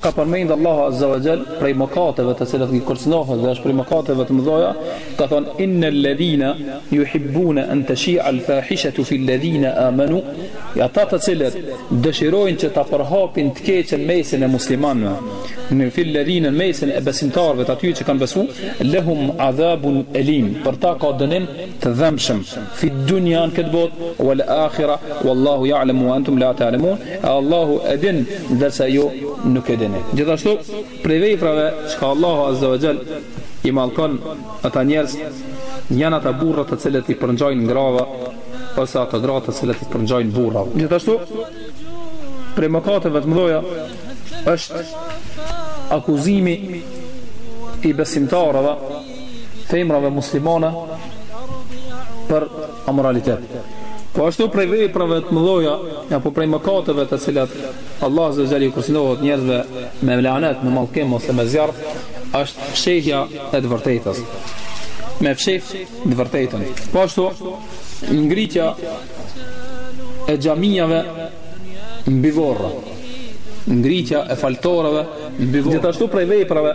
Ka përmendë Allahu azza wa jall prej mëkateve të cilat i kërcënohet dhe është prej mëkateve të mëdha, ka thënë innal ladhina yuhibbuna an tashia al fahishatu fil ladhina amanu, ata të cilët dëshirojnë që ta përhapin të keqen n'mesin e muslimanëve, fil ladhina n'mesin e besimtarëve të atyre që kanë besu, lahum adhabun alim, për ta ka dënim të dhëmshëm fi dunja në këtë botë wal akhira wallahu ya'lamu wa antum la ta'lamun e Allahu e din ndërsa ju nuk e dini gjithashtu prej veprave që Allahu azza wa jall i mallkon ata njerëz janë ata burra të cilët i përngjajnë grava ose ata gra të cilët i përngjajnë burrave gjithashtu prej mëkateve të mëdha është akuzimi i besimtarëve femrave muslimane për amoralitet. Po ashtu prej veprave të mëdha apo prej mëkateve të cilat Allahu azza wa jall i kërcënohet njerëzve me lanet, me mallkim ose me zjarr, është fshehja e të vërtetës. Me fsheh të vërtetën. Po ashtu ngritja e xhamive mbi vorra, ngritja e faltoreve mbi vorra. Gjithashtu prej veprave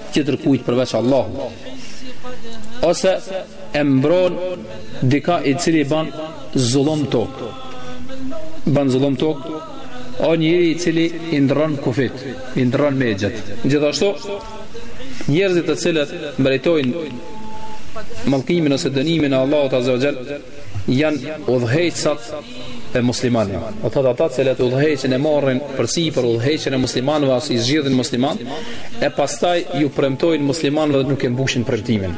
tjetër kujt përveç Allahut ose e mbron dika i cili ban zullum n'tokë ban zullum n'tokë o njeri i cili i ndron kufit i ndron megjet gjithashtu njerëzit të cilët meritojnë mallkimin ose dënimin e Allahut azza wa jall janë udhëheqësat e muslimanëve. Do thotë ata të cilët udhëheqjen e marrin përsipër udhëheqjen e muslimanëve ose i zgjedhin muslimanët, e pastaj ju premtojnë muslimanëve nuk e mbushin premtimin.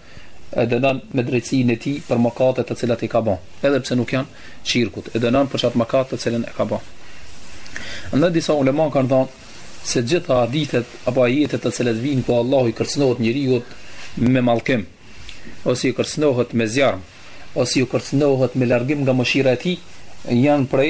e dënon me drejtësinë e tij për mëkatet të cilat i ka bërë, edhe pse nuk janë shirk, e dënon për çat mëkat të cilën e ka bërë. Disa ulema kanë thënë se të gjitha hadithet apo ajetet të cilat vijnë ku Allahu i kërcënohet njeriut me mallkim ose i kërcënohet me zjarm ose i kërcënohet me largim nga mëshira e tij janë prej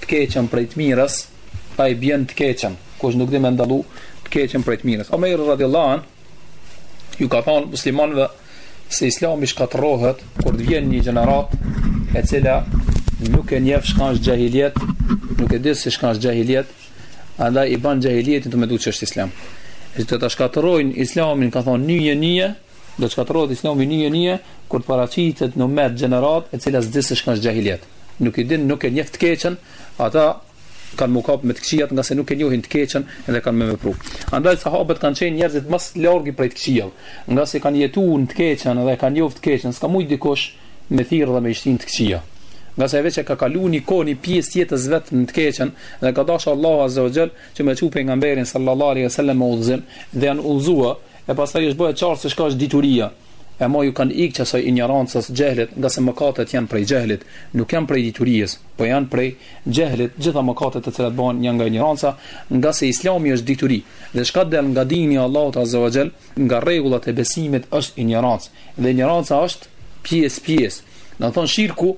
Të keqen prej të mirës, ai bjen n'të keqen. Kush nuk di me dallu të keqen prej të mirës. Omer radhiyallahu anhu ka thënë muslimanëve se Islami shkatërrohet kur të vjen një gjenerat e cila nuk e njeh çka është xhahilijet, nuk e di se çka është xhahilijet, andaj e bën xhahilijetin tu mendu se është Islam. Edhe do ta shkatërrojnë Islamin, ka thënë një një Do të shkatërrohet Islami nije nije kur të paraqitet në umet gjeneratë e cila s'din se çka është xhahiliet. Nuk e din, nuk e njef të keqen, ata kanë mu kap me të këqijat nga se nuk e njohin të keqen dhe kanë me vepru. Andaj sahabët kanë qenë njerëzit më të largi prej të këqijave, nga se kanë jetuar në të keqen dhe kanë njohur të keqen, s'ka mujt dikush me thirr dhe me i shti në të këqija. Nga se veç e ka kalu një kohë një pjesë të jetës të vet në të keqen dhe ka dashë Allahu azza wa jall që me çu pejgamberin sallallahu alaihi wasallam me udhëzim dhe janë udhëzuar E pastaj është bo e qartë se çka është dituria. E ma i kanë ik qasaj injorancës, xhehlit, ngase mëkatet janë prej xhehlit, nuk janë prej dituries, po janë prej xhehlit, gjitha mëkatet të cilat bëhen janë nga injoranca, ngase Islami është dituri, dhe çka del nga dini i Allahut azza wa xhel, nga rregullat e besimit është injorancë, dhe injoranca është pjesë pjesë. Do të thonë shirku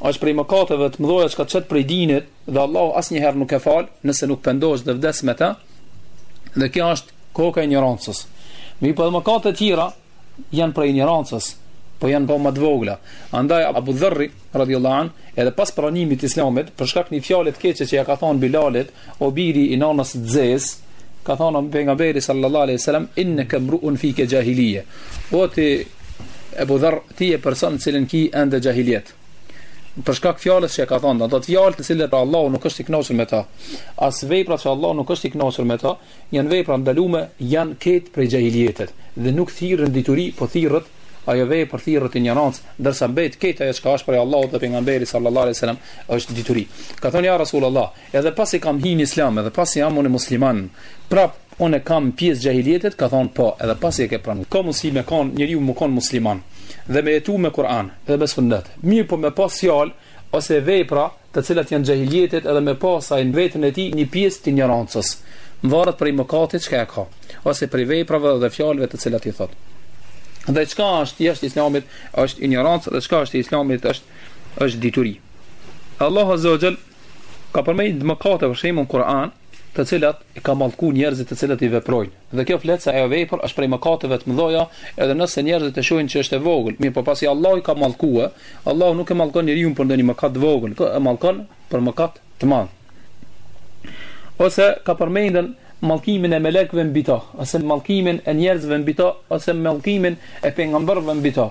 është prej mëkateve të mëdha që të çet prej dinit dhe Allahu asnjëherë nuk e fal nëse nuk pendosh dhe vdes me të. Dhe kjo është koka e injorancës. Mirëpo mëkatet të tjera janë prej injorancës, po janë ma të vogla. Andaj Abu Dharri radhiyallahu an, edhe pas pranimit të Islamit, për shkak një fjalë të keqe që ja ka thënë Bilalit, o biri i nanës zezë, ka thënë pejgamberi sallallahu alaihi wasallam, innaka mru'un fika jahiliye. O ti Abu Dharr, Ti je person të cilin ki ende xhahiliet. Për shkak fjalës që e ka thënë, ato fjalë të cilat Allahu nuk është i kënaqur me ta. As veprat që Allahu nuk është i kënaqur me ta, janë vepra të ndalume, janë ketë prej xhahilietit dhe nuk thirrën dituri, po thirrët ajo vepër thirrët injorancë, ndërsa mbet ketë ajo çka është prej Allahut dhe pejgamberit sallallahu alaihi wasallam është dituri. Ka thënë ja Rasulullah, edhe pasi kam hyrë në Islam, edhe pasi jam unë musliman, prap Unë kam pjesë xhahiljetit ka thonë po edhe pasi e ke pranu ka mundësi me kanë njeriu me kanë musliman dhe me jetu me Kur'an dhe me sunnet mirëpo me pas fjalë ose vepra të cilat janë xhahiljetit edhe me pas ai në vetën e tij një pjesë të injorancës mvaret prej mëkatit çka e ka ose prej veprave dhe fjalëve të cilat i thotë Dhe çka është jashtë islamit është injorancë dhe çka është islamit është është dituri. Allahu Azza wa Jall Ka përmend mëkate për shembull në Kur'an, të cilat i ka mallku njerëzit të cilët i veprojnë. Dhe kjo flet se ajo vepër është prej mëkateve të mëdha, edhe nëse njerëzit e shohin që është e vogël. Mirëpo pasi Allahu i ka mallkue, Allahu nuk e mallkon njeriun për ndonjë mëkat të vogël, po e mallkon për mëkat të madh. Ose ka përmendën mallkimin e melekëve mbi ta, ose mallkimin e njerëzve mbi ta, ose mallkimin e pejgamberëve mbi ta.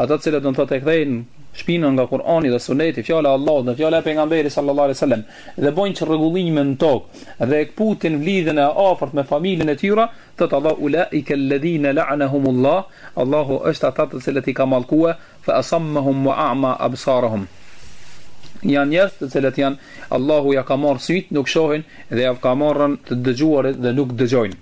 Ata të cilët do të thotë e kthejnë shpinën nga Kur'ani dhe Suneti, fjala e Allahut dhe fjala e pejgamberit sallallahu alaihi wasallam dhe bojnë çrregullime në tokë dhe e kputin lidhjen e afërt me familjen e tyre, thotë Allahu ulaika alladhina la'anahumullah, Allahu është ata të cilët i ka mallkue, fa asammahum wa a'ma absarahum. Janë njerëz të cilët janë Allahu ja ka marrë sytë, nuk shohin dhe ja ka marrën të dëgjuarit dhe nuk dëgjojnë.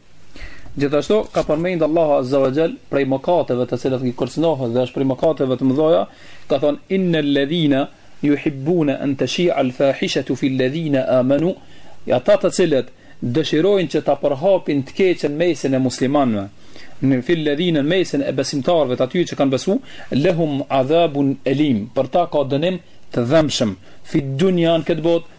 Gjithashtu ka përmendë Allahu Azza wa Jall prej mëkateve të cilat i kërcënohet dhe është prej mëkateve të mëdha, ka thënë innal ladhina yuhibbuna an tashi'a al-fahishatu fi alladhina amanu, ja ata të cilët dëshirojnë që ta përhapin të keqen në mesin e muslimanëve, fi alladhina në mesin e besimtarëve të atyre që kanë besu, lahum adhabun alim, për ta ka dënim të dhëmshëm, fi dunya në këtë botë,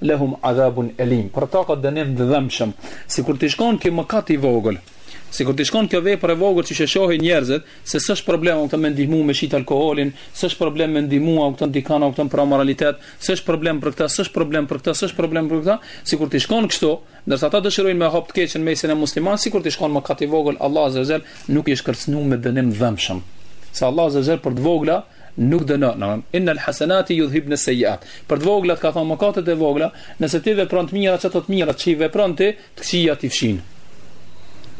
Lehum adhabun elim, për ta ka dënim të dhëmbshëm. Sikur t'ish kon ky mëkat i vogël, sikur t'ish kon kjo vepër e vogël qysh e shohin njerëzit, se s'është problem o këtë me ndihmu me shit alkoholin, s'është problem me ndihmu o këtë dikan o këtë për amoralitet, s'është problem për këtë, s'është problem për këtë, s'është problem për këtë, sikur t'ish kon kështu, Ndërsa ata dëshirojnë me hap të keqen në mesin e muslimanëve, sikur t'ish kon mëkat i vogël, Allahu azza wa jall nuk ju ish kërcënu me dënim të dhëmshëm. Se Allahu azza wa jall për të vogla nuk dënon, domthon innal hasanati yudhibna as-sayyi'at. Për të voglat ka thonë mëkatet e vogla, nëse ti vepron të mira, qato të mira që i vepron ti, të këqijat i fshin.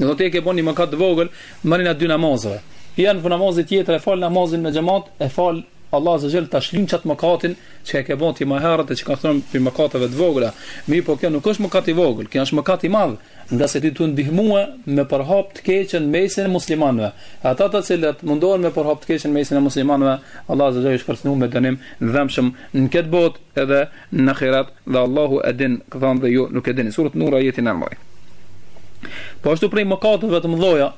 Domethënë ke bon një mëkat të vogël, marrin atë dy namazeve. Ja në namazin tjetër e fal namazin me xhamat, e fal Allah azza xhel ta shlyn qat mëkatin që e ke bo ti më herët e që ka thënë për mëkatet të vogla. Mirëpo kjo nuk është mëkat i vogël, kjo është mëkat i madh, ngase ti je tu ndihmu me përhap të keqen në mesin e muslimanëve. Ata të cilët mundohen me përhap të keqen në mesin e muslimanëve, Allah azza xhel i është kërcënu me dënim të dhëmshëm në këtë botë edhe në ahiret dhe Allahu e din, thon dhe ju nuk e dini. Surat Nur ajetin e 9. Po ashtu prej mëkateve të mëdha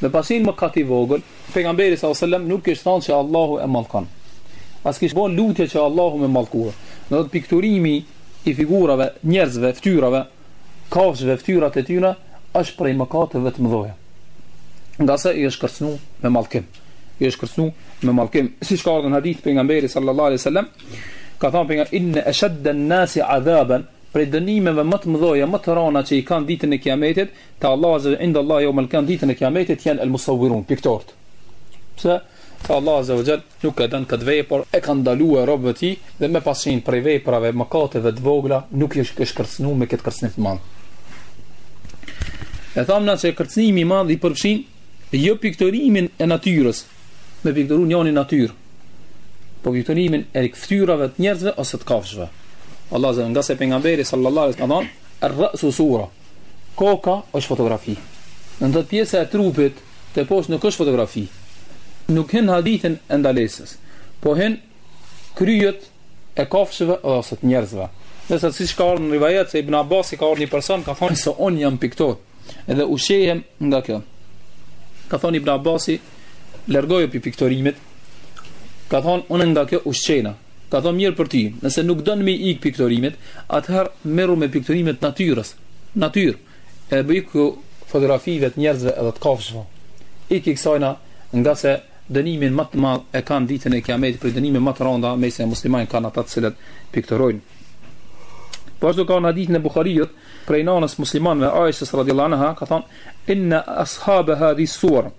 Me pas qenë mëkat i vogël, Pejgamberi sallallahu alajhi wasallam nuk kish thënë se Allahu e mallkon. As kish bën lutje që Allahu me mallku. Do të thotë pikturimi i figurave, njerëzve, fytyrave, kafshëve, fytyrat e tyre është prej mëkateve të mëdha. Ngase i është kërcënu me mallkim. I është kërcënu me mallkim. Siç ka ardhur në hadith pejgamberi sallallahu alajhi wasallam, ka thënë pejgamberi inna ashadda an-nasi azaban, prej dënimeve më të mëdha, më të rëna që i kanë ditën e Kiametit, Te Allahu azza wa jall, indallahi yawm al-qiyamah, ditën e Kiametit, janë al-musawwirun, piktort. Pse? Se Allahu azza wa jall nuk e don këtë vepër, por i ka ndaluar robët e tij dhe me pas qenë prej veprave mëkateve të vogla, nuk ju ish kërcënuar me këtë kërcënim të madh. E thamë na se kërcënimi i madh i përfshin jo piktorimin e natyrës, me pikturu njeri natyrë, po piktorimin e fytyrave të njerëzve ose të kafshëve. Allahu azza wa jall, ngase pejgamberi sallallahu alaihi wasallam, ar-ra'su sura, Koka është fotografi. Domethënë pjesa e trupit teposhtë nuk është fotografi. Nuk hin në hadithin e ndalesës. Po hin kryet e kafshëve ose të njerëzve. Nëse siç ka ardhur në rivajet se Ibn Abbas i ka ardhur një person ka thonë se un jam piktor dhe ushqehem nga kjo. Ka thonë Ibn Abbasi largoje prej piktorimit. Ka thonë unë nga kjo ushqehna. Ka thënë mirë për ty, nëse nuk don me i ik piktorimit, atëherë merru me piktorime të natyrës. Natyrë. E boj, iku fotografive të njerëzve edhe të kafshëve. Ik i kësajna, ngase dënimin më të madh e kanë ditën e Kiametit prej dënimeve më të rënda mes muslimanëve kanë ata të cilët piktorojnë. Po ashtu ka ardh në hadithin e Buhariut prej nënës muslimanëve Aishës radhiyallahu anha ka thënë inna ashab hadhi suwar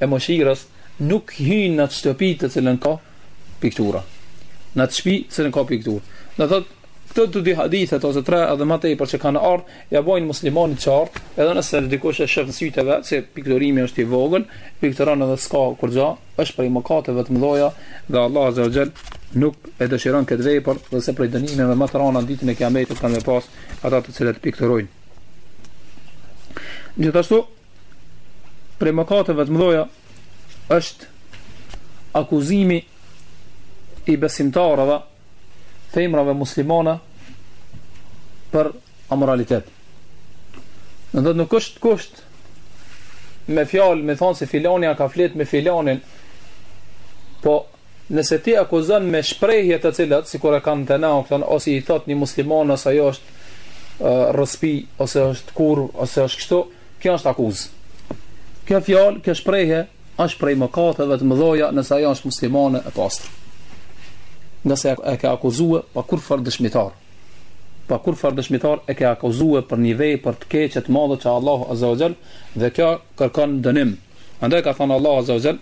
e mëshirës nuk hyjnë në atë shtëpi në të cilën ka piktura. Në atë shtëpi në të cilën ka piktura. Do të thotë këto dy hadithe ose tre edhe më tepër që kanë ardhur, ja bojnë muslimanit të qartë, edhe nëse dikush e shef në sytë e vet se pikturimi është i vogël, pikturon edhe s'ka kurgjë, është prej mëkateve të mëdha dhe Allah azza wa jall nuk e dëshiron këtë vepër, dhe se prej dënimeve më të rënda ditën e Kiametit kanë me pas ata të cilët pikturojnë. Gjithashtu Prej mëkateve të mëdha është akuzimi i besimtareve, femrave muslimane për amoralitet. Edhe nuk është kusht me fjalë, me thonë se filonja ka fjet me filonin, po Nëse ti akuzon me shprehje të cilat, sikur e kanë te na, ose i thotë një muslimanes ajo është rrospi, ose është kurvë, ose është kështu, kjo është akuzë. Kjo fjalë, kjo shprehje është prej mëkateve të mëdha nëse ajo është muslimane e pastër. Ngase e ke akuzue pa kurfar dëshmitar. Pa kurfar dëshmitar e ke akuzue për një vepër të keqe të madhe që Allahu Azza wa Jall dhe kjo kërkon dënim. Andaj ka thënë Allahu Azza wa Jall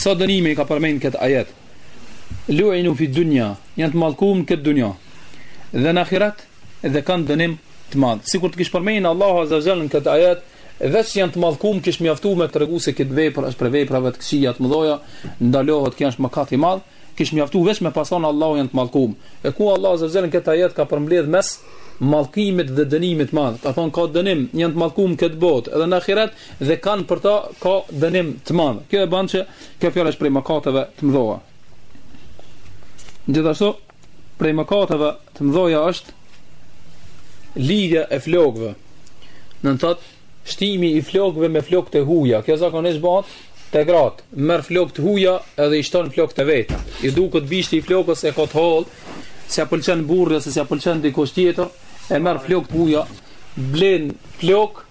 Sa dënime i ka përmend në këtë ajet? Lu'inu fi dunja, janë të mallkuar në këtë dunja. Dhe në ahiret dhe kanë dënim të madh. Sikur të kish përmend Allahu azza jall në këtë ajet, veç janë të mallkuar kish mjaftuar me tregu se kjo vepër është prej veprave të këqija të mëdha, ndalohet kjo është mëkat i madh, kish mjaftuar veç me pas thonë Allahu janë të mallkuar. E ku Allahu azza jall në këtë ajet ka përmbledh mes mallkimit dhe dënimit të madh. Ka thonë ka dënim, janë të mallkuar në këtë botë edhe në ahiret. dhe kanë për ta ka dënim të madh. Kjo e bën që kjo fjalë është prej mëkateve të mëdha. Gjithashtu prej mëkateve të mëdha është lidhja e flokëve. Do të thotë shtimi i flokëve me flokë të huja. Kjo zakonisht bëhet te gratë. Merr flokë të huja edhe i shton flokët e vet. I duket bishti i flokës se e ka t'holl, s'ia pëlqen burri, s'ia pëlqen dikush tjetër, e merr flokë të huja, blen flokë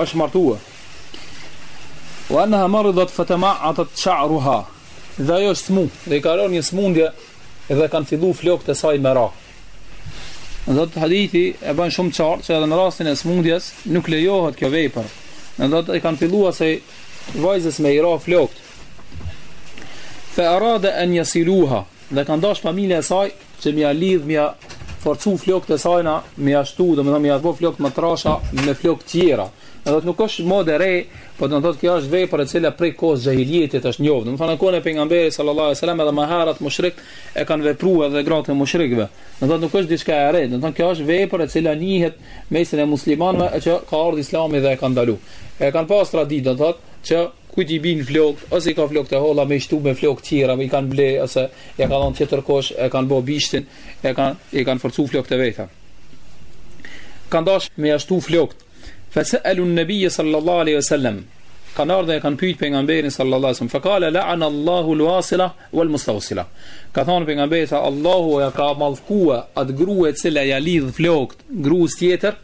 është martue. Wa annaha maridat fatama'atat sha'ruha. Dhe ajo është smu, edhe i ka rënë një smundje dhe kanë fillu flokët e saj me ra. Domethënë hadithi e bën shumë qartë që edhe në rastin e smundjes nuk lejohet kjo vepër. Domethënë i kanë fillu asaj vajzës me i ra flokët. Fe aradu en jesiluha, Dhe ka dashtë familjen e saj që me ia lidh, me ia forcu flokët e sajna, me ia shtu, domethënë me ia bo flokët më trasha me flokë tjera. Edhe nuk është modë e re, por do të thotë kjo është vepër e cila prej kohës xhahilietit është njoft. Domethënë në kohën e pejgamberit sallallahu alajhi wasallam edhe Meka mushrik e kanë vepruar edhe gratë e mushrikëve. Do thotë nuk është diçka e re, do thotë kjo është vepër e cila njihet n'mesin e muslimanëve që ka ardhur Islami dhe e ka ndalu. E kanë pas traditë do thotë që Kujt i bin flokët ose i ka flokët e holla me i shtu me flokë tjera me i kan ble ose ja ka dhon tjetër kush e kan bo bishtin e kan i kan forcu flokët e veta kan dash me ja shtu flokët fa sa'alu an-nabiy sallallahu alaihi wasallam kan ardhe e kan pyet pejgamberin sallallahu alaihi wasallam fa qala la'ana Allahu al-wasila wal-mustawsila ka thon pejgamberi se Allahu e ka mallkua at grua e cila ja lidh flokët gruas tjetër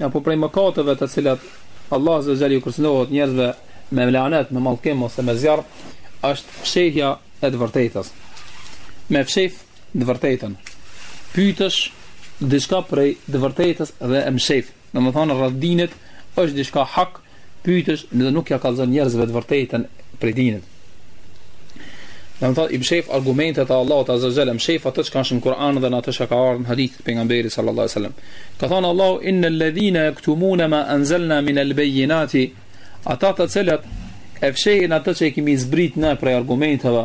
Apo prej mëkateve të cilat Allahu azza wa jall ju kërcënohet njerëzve me lanet, me mallkim ose me zjarr, është fshehja e të vërtetës. Me mshef të vërtetën. Pytesh diçka prej të vërtetës dhe e mshef. Domethënë rreth dinit është diçka hak Pytesh dhe nuk ja kallzon njerëzve të vërtetën prej dinit. Do me thonë, i mshef argumentet e Allahut Azza Jalla, mshef atë që ka ardhë në Kur'an dhe në atë që ka ardhë në hadith të pejgamberit sallallahu sallam. Ka thonë Allahu, inne ledhine jektumune ma anzelna min elbejinati, ata të cilët e fshehin atë që e kemi zbrit ne prej argumenteve,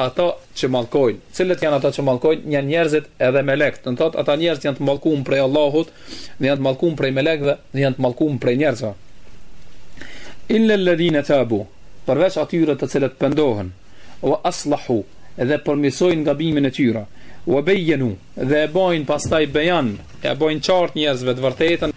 Ata që mallkojnë. Cilët janë ata që mallkojnë? Janë njerëzit edhe melekët. Do të thotë ata njerëz janë të mallkun prej Allahut, dhe janë të mallkun prej melekëve, dhe janë të mallkun prej njerëzve. Illa alladhina tabu, përveç atyre të cilët pendohen, wa aslahu, dhe përmirësojnë gabimin e tyre, wa bayyanu, dhe e bojnë pastaj bejan, e bojnë qartë njerëzve të vërtetën,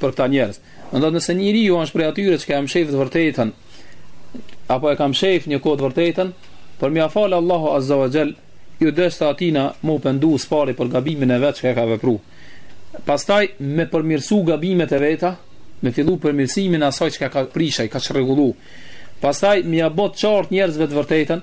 për këta njerëz. Do të thotë nëse njeriu është prej atyre që e ka mshef të vërtetën, apo e ka mshef një kohë të vërtetën, për mja falë Allahu Azza wa Xhel, i duhet atina m'u pendu së pari për gabimin e vetë që e ka vepru. Pastaj me përmirësu gabimet e veta, me fillu përmirësimin asaj që ka prish ai, ka me rregullu. Pastaj mja bo t'qartë njerëzve të vërtetën,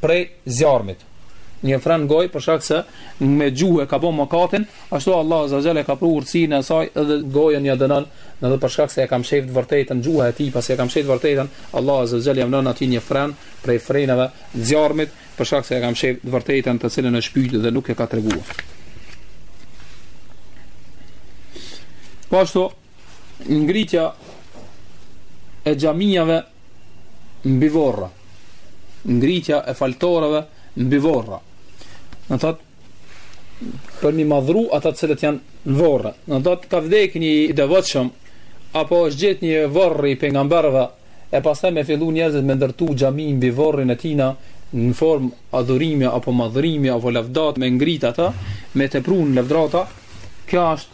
prej zjarmit. Një fren gojë për shkak se me gjuhë e ka bo mëkatin, ashtu Allahu azza wa jalla e ka pru urtësinë e saj dhe gojën ja dënon, do të thotë për shkak se e ka mshefë të vërtetën, gjuha e tij pasi e ka mshefë të vërtetën, Allahu azza wa jalla ia vnon atij një fren prej frenave të zjarmit, për shkak se e ka mshefë të vërtetën të cilën është pyt dhe nuk e ka treguar. Po ashtu ngritja e xhamive mbi vorra, ngritja e faltorëve mbi vorra. Do thot për mi madhru ata të cilët janë në vorra. Do thot ka vdekë një i devotshëm apo është gjetë një vorri i pejgamberëve e pastaj me fillu njerëzit me ndërtu xhami mbi vorrin e tina në formë adhurimi apo madhurimi apo lavdat me ngrit ata, me tepru n'lavdërata kjo është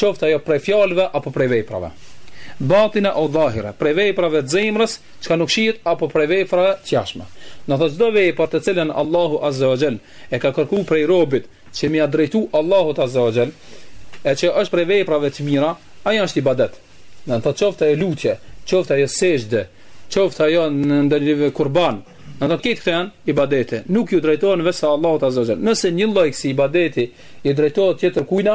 Qoftë ajo prej fjalëve apo prej veprave. Batine au dhahire, prej veprave të zemrës, çka nuk shihet apo prej veprave të jashtme. Do thotë çdo vepër të cilën Allahu azze wa xhel e ka kërkuar prej robit që m'i ia drejtu Allahut azze wa xhel, e që është prej veprave të mira, ajo është ibadet. Do thotë qoftë ajo lutje, qoftë ajo sexhde, qoftë ajo ndonjë kurban, Do thotë këto, këto janë ibadete Nuk ju drejtohen vetëm se Allahut azze wa xhel. Nëse një lloj ksi ibadeti i drejtohet tjetër kujna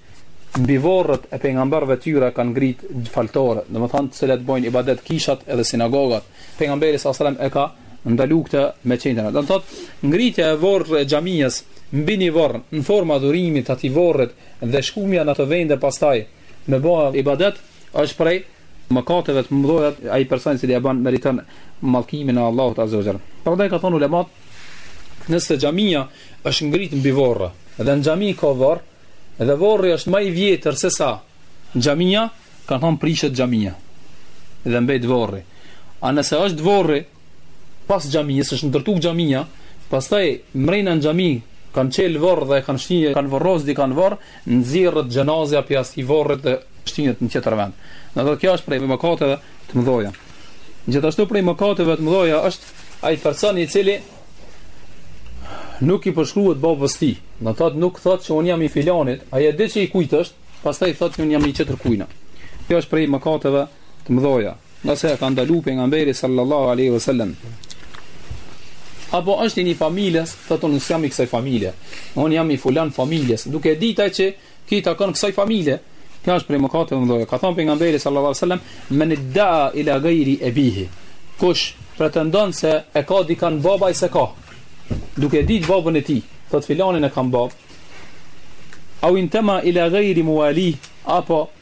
Mbi varret e pejgamberëve të tyre kanë ngrit faltore, domethënë n'të cilat bëjnë ibadet kishat edhe sinagogat. Pejgamberi sallallahu alajhi wasallam e ka ndaluar këtë me qenë. Do të thotë ngritja e varrit e xhamisë mbi një varr në formë adhurimi të atij varrit dhe shkumja në atë vend e pastaj me bë ibadet është prej mëkateve të mëdha ai person i cili e bën meriton mallkimin e Allahut azza wa jalla. Prandaj kanë thënë ulemat, nëse xhamia është ngrit mbi varr dhe në xhami ka varr, Dhe varri është më i vjetër se sa xhamia, kanë thënë prishet xhamia. Dhe mbet varri. A nëse është varri pas xhamisë, është ndërtuar xhamia, pastaj mrena në xhami kanë çel varr dhe kanë shtinë, kanë varros dikan n'varr, nxirret xhenazja pi asi varrit dhe shtihet në tjetër vend. Do thotë kjo është prej mëkateve të mëdha. Gjithashtu prej mëkateve të mëdha është ai person i cili Nuk i përshkruhet babës tij. Do thotë nuk thotë që un jam i filanit, ai e di që i kujt është, pastaj thotë që un jam i tjetër kujna. Kjo është prej mëkateve të mëdha. Sepse e ka ndalu pejgamberi sallallahu alaihi wasallam. Apo është i një familjes, thotë un jam i kësaj familje. Un jam i fulan familjes. Duke dit ai që Nuk i takon kësaj familje. Kjo është prej mëkateve të mëdha. Ka thënë pejgamberi sallallahu alajhi wasallam, "Men idda'a ila ghairi abihi." Kush pretendon se e ka dikën babë që s'e ka, duke ditë babën e tij, thot filanin e kam bab. Au intema ila ghairi mawalihi, apo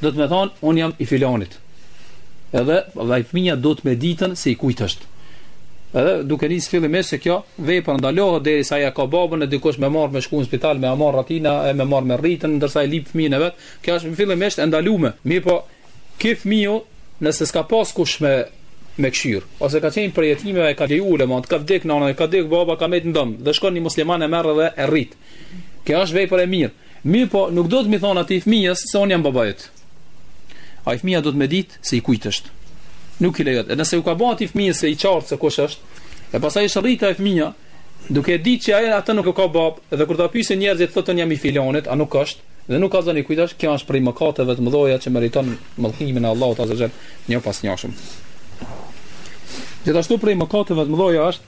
Duhet me thonë, unë jam i filonit. Edhe edhe fëmia duhet me ditën se i kujt është. Edhe duke nis fillimisht se kjo vepër ndalohet derisa ai ka babën e dikush me marr me shku në spital me ja marr atina e me marr me rritën ndërsa i lip fëmin e vet. Kjo është fillimisht e ndaluar. Mirë po, ky fëmiu nëse s'ka pas kush me e kshir, ose ka qenë prej jetimëve e ka lejuar më, ka vdek nëna, ka vdek baba, ka mbet ndëm, dhe shkon një musliman e merr dhe e rrit. Kjo është vepër e mirë. Mirëpo, nuk don me i thonë atij fëmijës se unë jam babai yt. Ai fëmija don me ditë se i kujt është. Nuk i lejohet. E nëse nuk ia ban atij fëmijës të qartë se kush është, e pastaj është rritë ai fëmija, duke ditë që ai atë nuk e ka babë, dhe kur ta pyesin njerëzit, thotë jam i filonit, a nuk është, dhe nuk ka xon i kujt është, kjo është prej mëkateve të mëdhaja që meriton mallkimin e Allahut azze ve xhel një pas njëshëm. Gjithashtu prej mëkateve të mëdhaja është,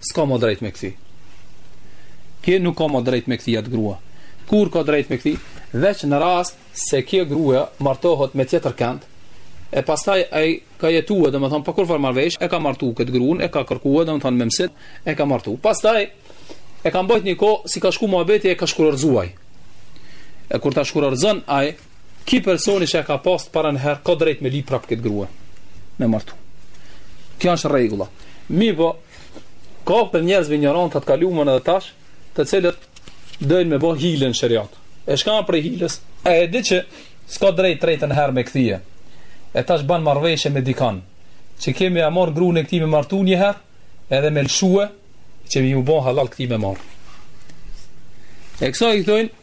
S'ka mo drejt me kthi. Ky nuk ka mo drejt me kthi atë grua. Kur ka drejt me kthi? Veç në rast se kjo grua martohet me tjetër kënd, e pastaj ai ka jetuar domethënë pa kurrfarë marrëveshje, e ka martu këtë gruan, e ka kërkuar domethënë me msit, e ka martu. Pastaj e ka mbajt një kohë, s'i ka shku muhabeti e ka shkurorëzu ai. E kur ta shkurorëzon ai, Ki personi që e ka pas parën herë, ka drejt me lyp prap këtë grua. Me martu. Kjo është rregulla. Mirëpo, ka prej njerëzve injorantë në të kalumen edhe tash, të cilët dojnë me bo hile në sheriat. E shkon prej hiles? E e di që s'ka drejt trejtën herë me kthy. E tash ban marrëveshje me dikan, që ky me ia marrë grun e këtij me martu një herë, edhe me lëshue, që me iu bo hallall këtij me marrë. E kësaj i thojnë,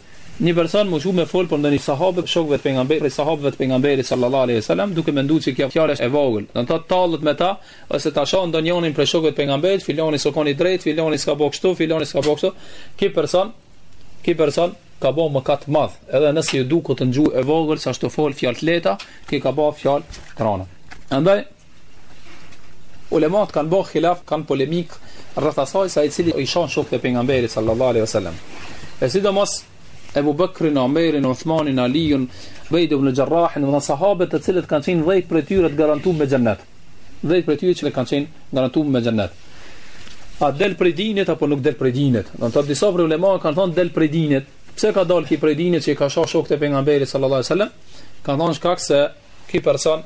Një person me sha, me fol për ndonjë sahabe të shokëve të pejgamberit prej sahabëve të pejgamberit sallallahu alejhi ve selam duke mendu që kjo fjalë është e vogël do të thotë tallet me ta ose ta shajë ndonjënin prej shokëve të pejgamberit filani s'u kon i drejtë filani s'ka bo kështu filani s'ka bo kështu ky person ky person ka bo mëkat të madh edhe nëse i duket n'gjuhë e vogël se asht tu fol fjalë të lehta ky ka bo fjalë të rënda andaj Ulemat kanë bërë khilaf, kanë polemikë rreth asaj se ai cili i shon shokët e pejgamberit sallallahu alaihi wasallam. E sidomos Ebu Bekrin, Omerin, Uthmanin, Aliun, Ubejd ibn Xherrahin, edhe sahabet të cilët kanë qenë 10 prej tyre të garantuar me xhennet. 10 prej tyre që kanë qenë garantuar me xhennet. A del prej dinit apo nuk del prej dinit? Do të thotë disa prej ulema kanë thënë del prej dinit. Pse ka dalë ki prej dinit që i ka sha shokët e pejgamberit sallallahu alaihi wasallam? Kanë thënë shkak se ky person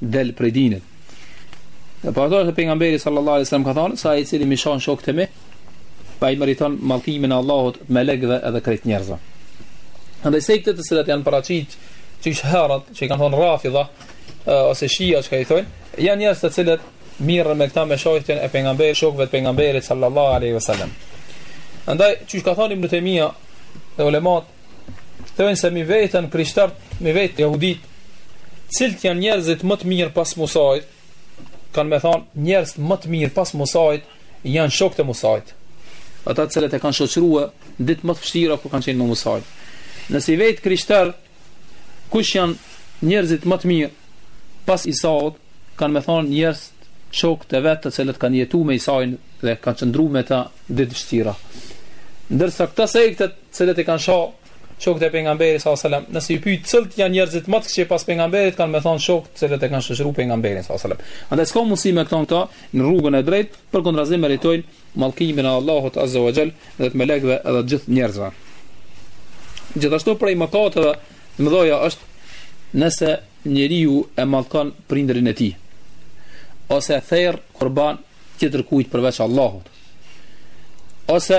del prej dinit. Dhe për ato edhe pejgamberi sallallahu alaihi wasallam ka thënë se ai i cili m'i shon shokët e mi, ai meriton mallkimin e Allahut melekëve edhe krejt njerëzve. Andaj sektet të cilat janë paraqit qysh herët, që i kanë thënë Rafida ose Shia çka i thonë, janë njerëz të cilët mirren me këta me sharjen e pejgamberit, shokëve të pejgamberit sallallahu alaihi wasallam. Andaj qysh ka thënë Ibn Tejmije dhe ulemat Thonë se me i vetë krishterët, me i vetë jehudit, cilët janë njerëzit më të mirë pas Musait? Kanë me thonë njerëzit më të mirë pas Musait janë shokët e Musait. Ata të cilët e kanë shoqëruar në ditët më të vështira ku kanë qenë me Musain. Nëse i vet krishterët kush janë njerëzit më të mirë pas Isait? Kanë me thonë njerëz shokët e vet të cilët kanë jetuar me Isain dhe kanë qëndruar me ta në ditë të vështira. Ndërsa këta sektet cilët i kanë sha shokët e pejgamberit sallallahu alajhi wasallam nëse i pyet cilët janë njerëzit më të këqij pas pejgamberit kanë me thon shokët të cilët e kanë shoqëruar pejgamberin sallallahu alajhi wasallam andaj s'ka mundësi me kon këta në rrugën e drejtë përkundrazi meritojnë mallkimin e Allahut azza wa jall dhe të melekëve edhe të gjithë njerëzve gjithashtu prej mëkateve të mëdha është nëse njeriu e mallkon prindin e tij ose e therr kurban tjetër kujt përveç Allahut ose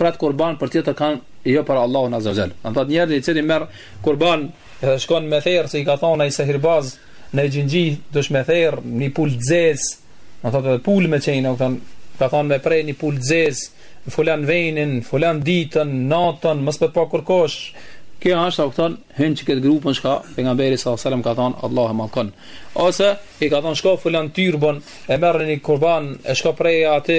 pret kurban për tjetërkënd jo për Allahun azza wa jall. Do thot njeri i cili merr kurban dhe shkon me therr se i ka thonë ai sehirbaz një xhinxhi duhesh me therr një pul t'zez. Do thot edhe pul me qenë, do thon ka thonë me pre një pul t'zez fulan venin, fulan ditën, natën, mos me pa kërkush. Kjo është, do thon, hyn në këtë grupën çka pejgamberi sa selam ka thon, Allahu e mallkon. Ose i ka thon shko fulan tyrben, e merr një kurban, e shko preje atë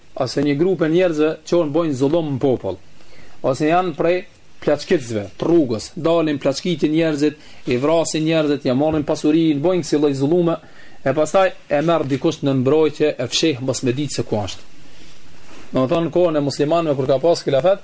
ose një grup i njerëzve që bojnë zullum në popull, ose janë prej plaçkitësve të rrugës, dalin plaçkitin njerëzit, i vrasin njerëzit, ja marrin pasurin, bojnë kësi lloj zullume, e pastaj e merr dikush në mbrojtje e fsheh mos me ditë se ku ashtë. Domethonë në kohën e muslimanëve kur ka pas hilafet,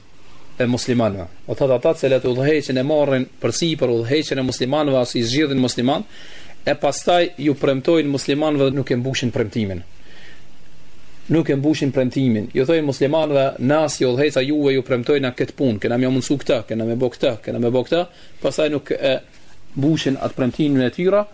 e muslimanëve. Do thotë ata të cilët udhëheqin e marrin përsipër udhëheqjen e muslimanëve ose i zgjedhin muslimanët, e pastaj ju premtojnë muslimanëve dhe nuk e mbushin premtimin. Nuk e mbushin premtimin. Ju thonë muslimanëve, na si udhëheqës, juve ju premtojna këtë punë, kena me mundsu këtë, kena me bë këtë, kena me bë këtë, pastaj nuk e mbushin atë premtimin e tyre.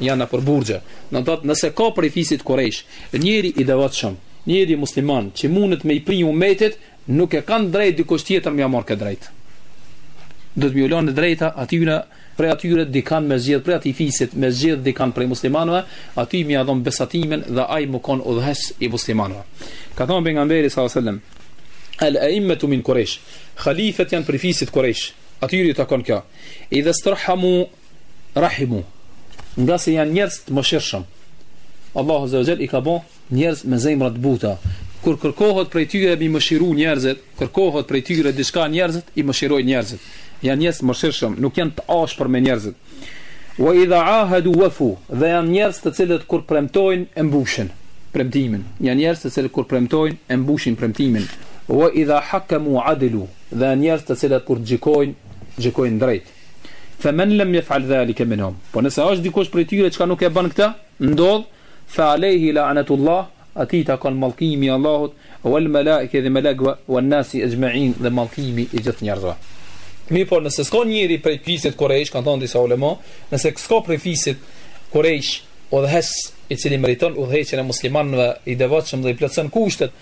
janë nëpër burgje, do të thotë nëse ka prej fisit Kurejsh, njeri i devotshëm, njeri musliman që mundet me i pri umetit, nuk e kanë drejt dikush tjetër me ja marr këtë drejt. Domethonë e drejta e tyre, prej atyre dikan me zgjedh prej atij fisit, me zgjedh dikan prej muslimanëve, atij me ia dhon besatimin dhe ai me kon udhëheqës i muslimanëve. Ka thënë pejgamberi sallallahu alajhi wasallam, El a'immatu min Quraysh. Khalifet janë prej fisit Quraysh. Atyre i takon kjo. Idha starhamu rahimu ngase janë njerëz të mëshirshëm. Allahu azza wa jall i ka bën njerëz me zemra të buta. Kur kërkohet prej tyre m'i mëshiru njerëzit, kërkohet prej tyre diçka njerëzit i mëshirojnë njerëzit. Janë njerëz të mëshirshëm, nuk janë të ashpër me njerëzit. Wa idha ahadu wafu, dhe janë njerëz të cilët kur premtojnë e mbushin premtimin. Janë njerëz të cilët kur premtojnë e mbushin premtimin. Wa idha hakamu adalu, dhe janë njerëz të cilët kur gjykojnë, gjykojnë drejt. Fe men lem jef'al zalike minhum, po nëse është dikush prej tyre çka nuk e bën këtë, ndodh, fe alejhi la'natullah, atij i takon mallkimi i Allahut, wal malaike dhe melekëve, wan nasi ejma'in dhe mallkimi i gjithë njerëzve. Mirëpo nëse s'ka njeri prej fisit Kurejsh, kanë thënë disa ulema, nëse s'ka prej fisit Kurejsh udhëheqës i cili meriton udhëheqjen e muslimanëve i devotshëm dhe i plotëson kushtet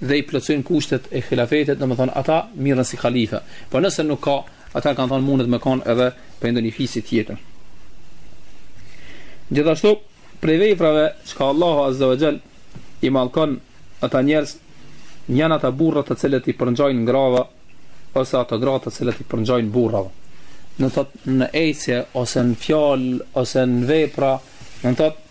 dhe i plotësojnë kushtet e xhilafetit, domethënë ata mirren si xhalife. Po nëse nuk ka, ata kanë thënë mundet me kanë edhe prej ndonjë fisi tjetër. Gjithashtu, prej veprave që ka Allahu Azza wa Jall i mallkon ata njerëz janë ata burra të cilët i përngjajnë grave ose ato gra të cilat i përngjajnë burrave. Domethënë në ecje ose në fjalë ose në vepra, domethënë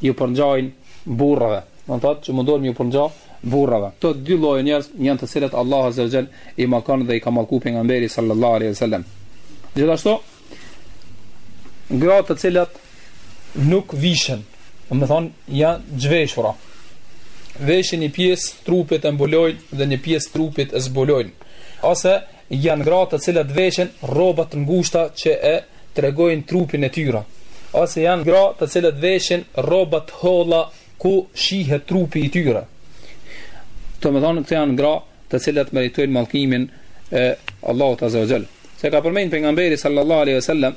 Ju përngjajnë burrave. Domethënë që mundohen ju përngja burrave. Këto dy lloje njerëz janë të cilët Allahu azza wa jall i mallkon dhe i ka mallku pejgamberi sallallahu alaihi wasallam. Gjithashtu gratë të cilat nuk vishen, domethënë janë zhveshura. Veshin një pjesë trupit e mbulojnë dhe një pjesë trupit e zbulojnë. Ose Janë gra të cilat veshin rroba të ngushta që e tregojnë trupin e tyre, ose janë gra të cilat veshin rroba të holla ku shihet trupi i tyre. Domethënë këto janë gra të cilat meritojnë mallkimin e Allahut Azza wa Jall. Siç ka përmend pejgamberi sallallahu alaihi wasallam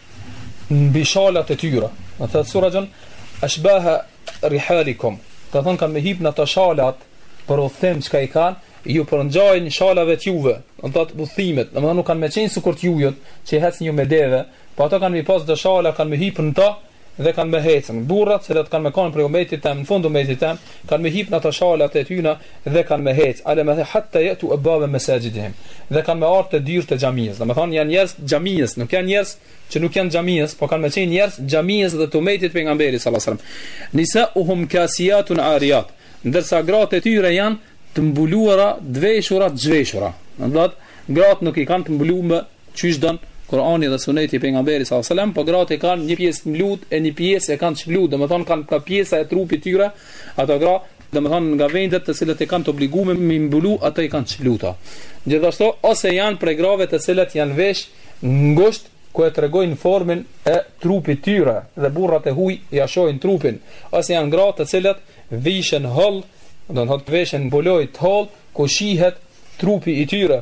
mbi shalat e tyre. Domethënë suruxhin, ke eshbahi rihalikum. Domethënë kanë me hip n'ato shalat për udhtim që ka i kanë, ju përngjajnë shalave t'juve, domethënë udhtimet, domethënë nuk kanë me qenë sikur t'jujat, që hecni me deve, po ato kanë me pas dhe shala, kanë me hip në të, dhe kanë me hec. Burrat, domethënë kanë me kanë prej umetit tem, në fund umetit tem, Kanë me hip në ato shalat e tyne dhe kanë me hec, domethënë hatta yatu abwaba masajidihim. Dhe kanë me ardh te dyert e xhamisë. Domethënë janë njerëz t'xhamisë, nuk janë njerëz që nuk janë xhamisë, por kanë me qenë njerëz të xhamisë dhe të umetit pejgamberit sallallahu alajhi wasallam. Nisa'uhum kasiyatun ariyat. Ndërsa gratë e tyre janë të mbuluara, të veshura, të zhveshura. Domethënë gratë nuk i kanë të mbuluar Qysh don, Kur'ani dhe Suneti i Pejgamberit sallallahu alajhi wasallam, po gratë i kanë një pjesë të mblutë e një pjesë e kanë të çmblutë, domethënë kanë nga pjesa e trupit tyre, ato gra, domethënë nga vendet të cilat e kanë të obliguar me mbulu, ato i kanë të çmbluta. Gjithashtu ose janë prej grave të cilat janë vesh ngusht ku e tregojnë formën e trupit tyre dhe burrat e huaj ja shohin trupin, ose janë gra të cilat vishen hollë, domethënë veshin mbulojë të hollë ku shihet trupi i tyre.